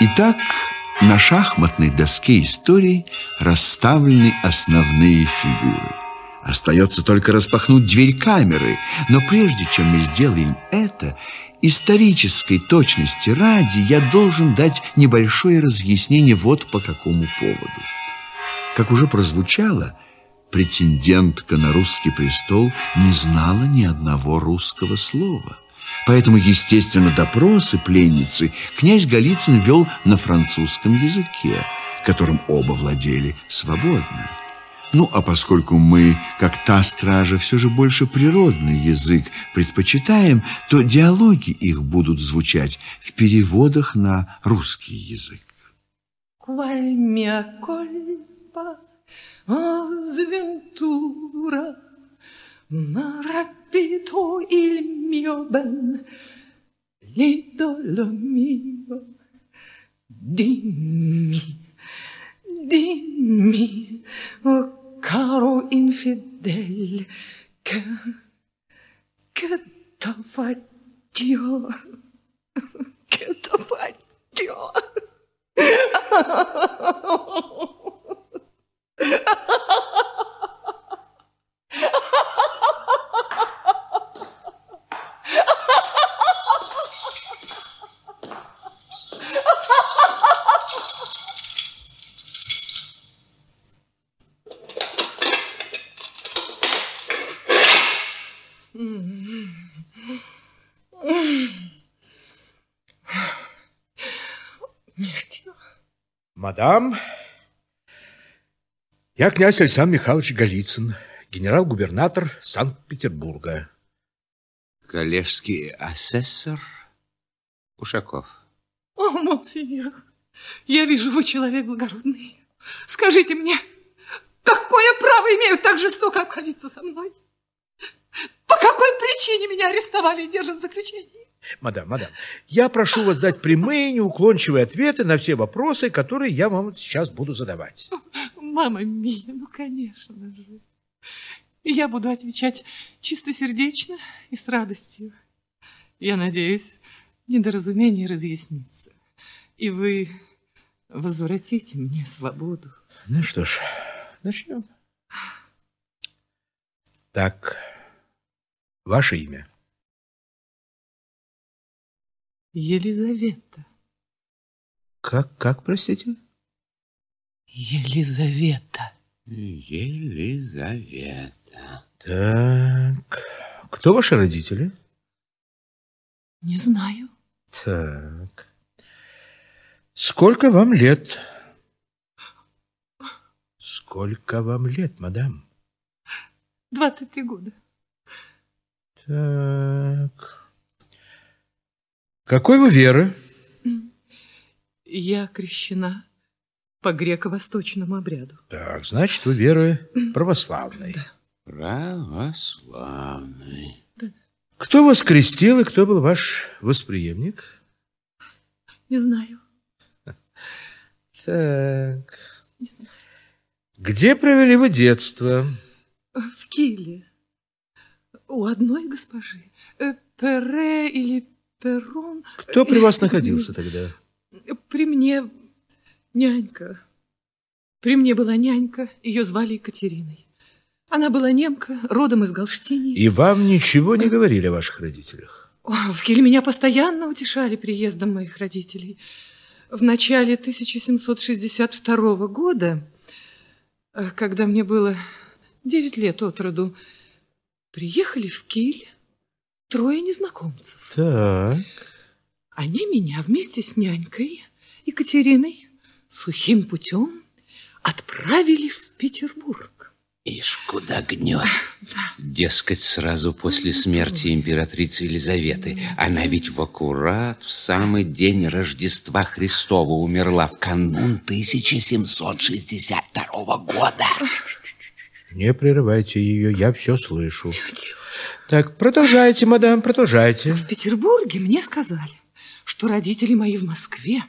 Итак, на шахматной доске истории расставлены основные фигуры. Остается только распахнуть дверь камеры. Но прежде чем мы сделаем это, исторической точности ради я должен дать небольшое разъяснение вот по какому поводу. Как уже прозвучало, претендентка на русский престол не знала ни одного русского слова. Поэтому, естественно, допросы пленницы князь Голицын вел на французском языке, которым оба владели свободно. Ну, а поскольку мы, как та стража, все же больше природный язык предпочитаем, то диалоги их будут звучать в переводах на русский язык. Qual mia colpa, oh sventura, ben, l'idolo mio. Dimmi, dimmi, oh caro infidel, che, che t'ho fatto, che t'ho fatto. Мадам, я князь Александр Михайлович Голицын, генерал-губернатор Санкт-Петербурга. Коллежский асессор Ушаков. О, монсеньор, я вижу, вы человек благородный. Скажите мне, какое право имею так жестоко обходиться со мной? По какой причине меня арестовали и держат в заключении? Мадам, мадам, я прошу вас дать прямые, неуклончивые ответы на все вопросы, которые я вам сейчас буду задавать. Мама мия, ну, конечно же. Я буду отвечать чистосердечно и с радостью. Я надеюсь, недоразумение разъяснится. И вы возвратите мне свободу. Ну что ж, начнем. Так, ваше имя? Елизавета. Как, как, простите? Елизавета. Елизавета. Так, кто ваши родители? Не знаю. Так. Сколько вам лет? Сколько вам лет, мадам? 23 года. Так. Какой вы веры? Я крещена по греко-восточному обряду. Так, значит, вы веры православной. Да. Православный. Кто вас крестил и кто был ваш восприемник? Не знаю. Так. Не знаю. Где провели вы детство? В Киле. У одной госпожи. Э, Пере или Перрон. Кто при вас находился тогда? При мне нянька. При мне была нянька, ее звали Екатериной. Она была немка, родом из Галштинии. И вам ничего не говорили о ваших родителях? В Киле меня постоянно утешали приездом моих родителей. В начале 1762 года, э, когда мне было 9 лет от роду, приехали в Киль трое незнакомцев. Так. Они меня вместе с нянькой Екатериной сухим путем отправили в Петербург. Ишь, куда гнет. Дескать, сразу после смерти императрицы Елизаветы. Она ведь в аккурат в самый день Рождества Христова умерла в канун 1762 года. Не прерывайте ее, я все слышу. Так, продолжайте, мадам, продолжайте. В Петербурге мне сказали, что родители мои в Москве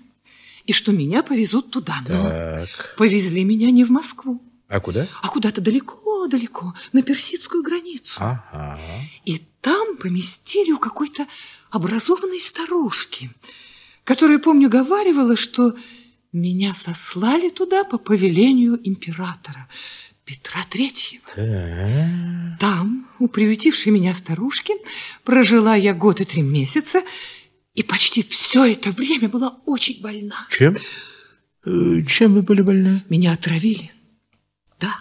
и что меня повезут туда. Но Так. повезли меня не в Москву, А куда? а куда-то далеко-далеко, на персидскую границу. Ага. И там поместили у какой-то образованной старушки, которая, помню, говаривала, что меня сослали туда по повелению императора Петра Третьего. Там, у приютившей меня старушки, прожила я год и три месяца, и почти все это время была очень больна. Чем? Э, Чем вы были больны? Меня отравили. Да.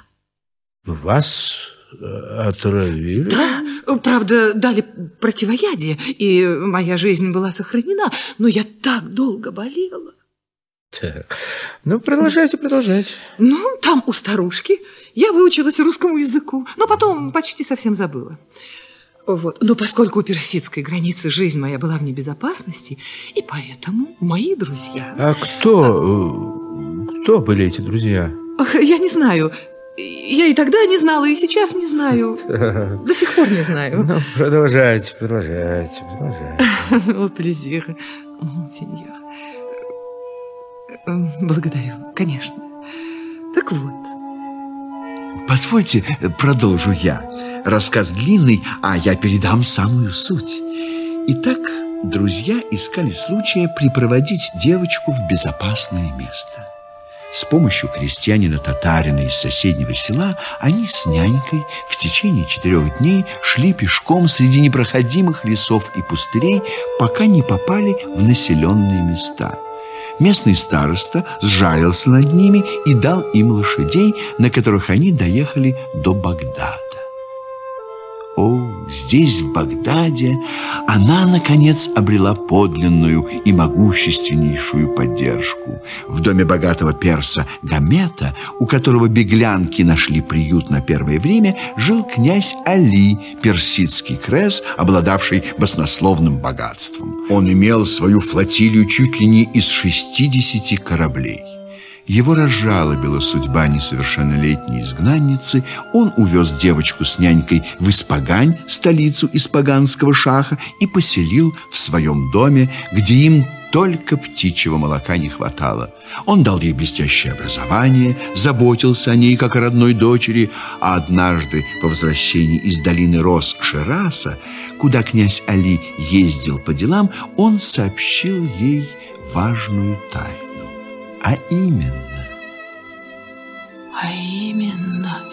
Вас э, отравили? Да, правда, дали противоядие, и моя жизнь была сохранена, но я так долго болела. Так. Ну, продолжайте, продолжайте. Ну, там у старушки я выучилась русскому языку, но потом почти совсем забыла. Вот. Но поскольку у персидской границы жизнь моя была в небезопасности, и поэтому мои друзья... А кто... э, Кто были эти друзья? Я не знаю. Я и тогда не знала, и сейчас не знаю. До сих пор не знаю. Ну, продолжайте, продолжайте, продолжайте. О, плезир, монсеньор. Благодарю, конечно. Так вот, Позвольте, э, продолжу я. Рассказ длинный, а я передам самую суть. Итак, друзья искали случая припроводить девочку в безопасное место. С помощью крестьянина-татарина из соседнего села они с нянькой в течение четырех дней шли пешком среди непроходимых лесов и пустырей, пока не попали в населенные места. Местный староста сжалился над ними и дал им лошадей, на которых они доехали до Багдада. О, здесь, в Багдаде, она, наконец, обрела подлинную и могущественнейшую поддержку. В доме богатого перса Гамета, у которого беглянки нашли приют на первое время, жил князь Али, персидский крес, обладавший баснословным богатством. Он имел свою флотилию чуть ли не из 60 кораблей. Его разжалобила судьба несовершеннолетней изгнанницы. Он увез девочку с нянькой в Испагань, столицу испаганского шаха, и поселил в своем доме, где им только птичьего молока не хватало. Он дал ей блестящее образование, заботился о ней как о родной дочери, а однажды по возвращении из долины Рос Шераса, куда князь Али ездил по делам, он сообщил ей важную тайну. А именно, а именно,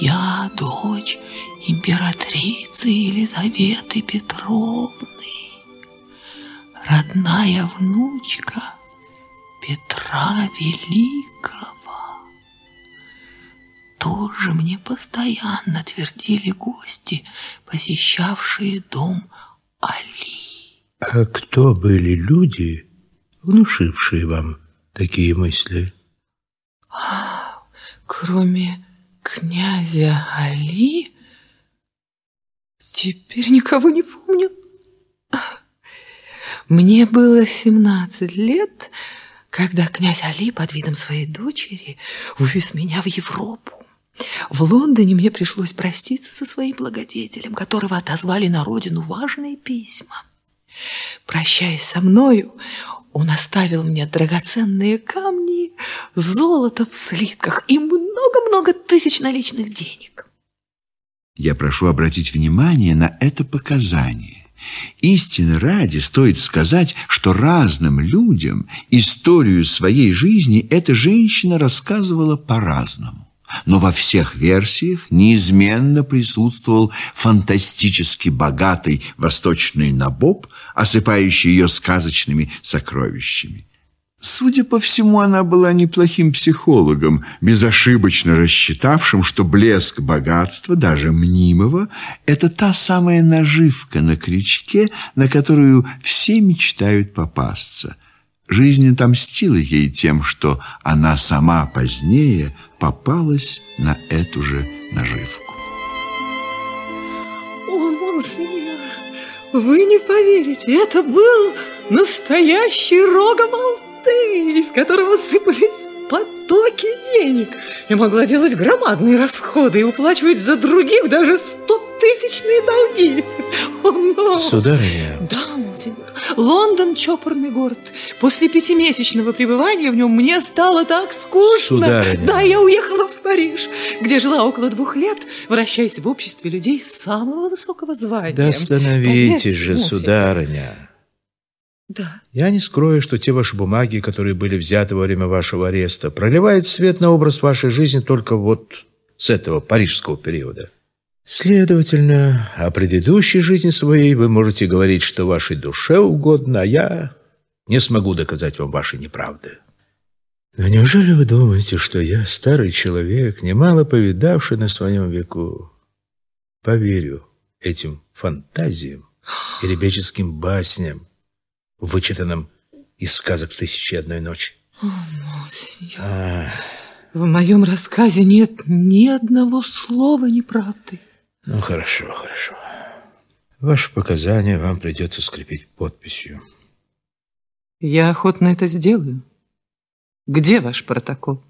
я дочь императрицы Елизаветы Петровны, родная внучка Петра Великого. Тоже мне постоянно твердили гости, посещавшие дом Али. А кто были люди, внушившие вам такие мысли? Кроме князя Али, теперь никого не помню. Мне было 17 лет, когда князь Али под видом своей дочери увез меня в Европу. В Лондоне мне пришлось проститься со своим благодетелем, которого отозвали на родину важные письма. Прощаясь со мною, он оставил мне драгоценные камни, золото в слитках и много-много тысяч наличных денег. я прошу обратить внимание на это показание. Истины ради стоит сказать, что разным людям историю своей жизни эта женщина рассказывала по-разному. Но во всех версиях неизменно присутствовал фантастически богатый восточный набоб, осыпающий ее сказочными сокровищами. Судя по всему, она была неплохим психологом, безошибочно рассчитавшим, что блеск богатства, даже мнимого, это та самая наживка на крючке, на которую все мечтают попасться. Жизнь отомстила ей тем, что она сама позднее попалась на эту же наживку. О, монсеньор, вы не поверите, это был настоящий рогом Алты, из которого сыпались потоки денег. Я могла делать громадные расходы и уплачивать за других даже стотысячные долги. О, но... Сударыня, Да, монсеньор. Лондон – чопорный город. После пятимесячного пребывания в нем мне стало так скучно. Сударыня. Да, я уехала в Париж, где жила около двух лет, вращаясь в обществе людей самого высокого звания. да остановитесь Поверьте, же, сударыня. Да. Я не скрою, что те ваши бумаги, которые были взяты во время вашего ареста, проливают свет на образ вашей жизни только вот с этого парижского периода. Следовательно, о предыдущей жизни своей вы можете говорить, что вашей душе угодно, а я не смогу доказать вам вашей неправды. Но неужели вы думаете, что я, старый человек, немало повидавший на своем веку, поверю этим фантазиям и ребяческим басням, вычитанным из сказок «Тысячи одной ночи»? О, монсеньор, а... в моем рассказе нет ни одного слова неправды. Ну, хорошо, хорошо. Ваши показания вам придется скрепить подписью. Я охотно это сделаю. Где ваш протокол?